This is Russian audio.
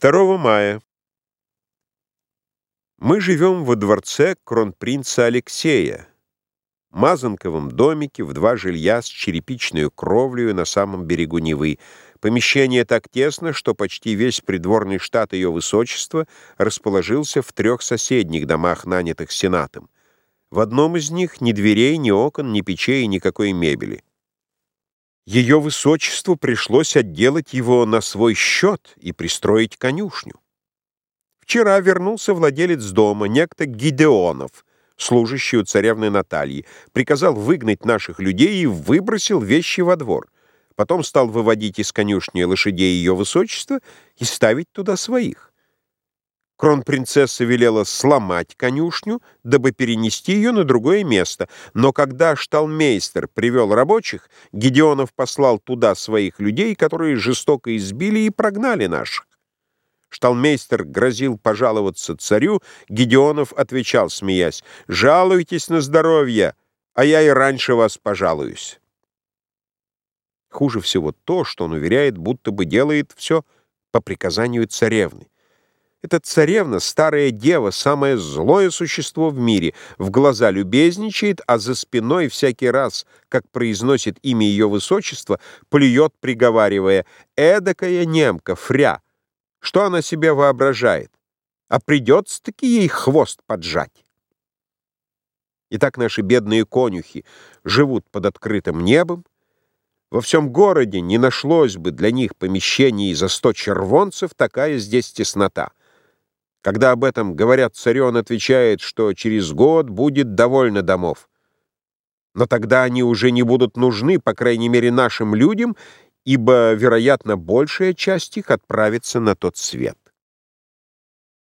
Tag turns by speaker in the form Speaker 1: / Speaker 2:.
Speaker 1: 2 мая. Мы живем во дворце кронпринца Алексея, мазанковом домике в два жилья с черепичной кровлей на самом берегу Невы. Помещение так тесно, что почти весь придворный штат ее высочества расположился в трех соседних домах, нанятых сенатом. В одном из них ни дверей, ни окон, ни печей, никакой мебели. Ее высочеству пришлось отделать его на свой счет и пристроить конюшню. Вчера вернулся владелец дома, некто Гидеонов, служащий у царевны Натальи, приказал выгнать наших людей и выбросил вещи во двор. Потом стал выводить из конюшни лошадей ее высочества и ставить туда своих. Кронпринцесса велела сломать конюшню, дабы перенести ее на другое место, но когда шталмейстер привел рабочих, Гедеонов послал туда своих людей, которые жестоко избили и прогнали наших. Шталмейстер грозил пожаловаться царю, Гедеонов отвечал, смеясь, «Жалуйтесь на здоровье, а я и раньше вас пожалуюсь». Хуже всего то, что он уверяет, будто бы делает все по приказанию царевны. Эта царевна, старая дева, самое злое существо в мире, в глаза любезничает, а за спиной всякий раз, как произносит имя ее высочества, плюет, приговаривая «эдакая немка, фря». Что она себе воображает? А придется-таки ей хвост поджать. Итак, наши бедные конюхи живут под открытым небом, во всем городе не нашлось бы для них помещений за сто червонцев, такая здесь теснота. Когда об этом говорят царю, он отвечает, что через год будет довольно домов. Но тогда они уже не будут нужны, по крайней мере, нашим людям, ибо, вероятно, большая часть их отправится на тот свет.